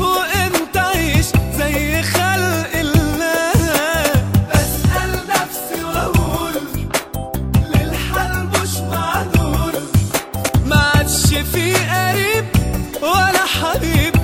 وانت عيش زي خلق الله. بسأل نفسي وأقول مش في قريب ولا حبيب.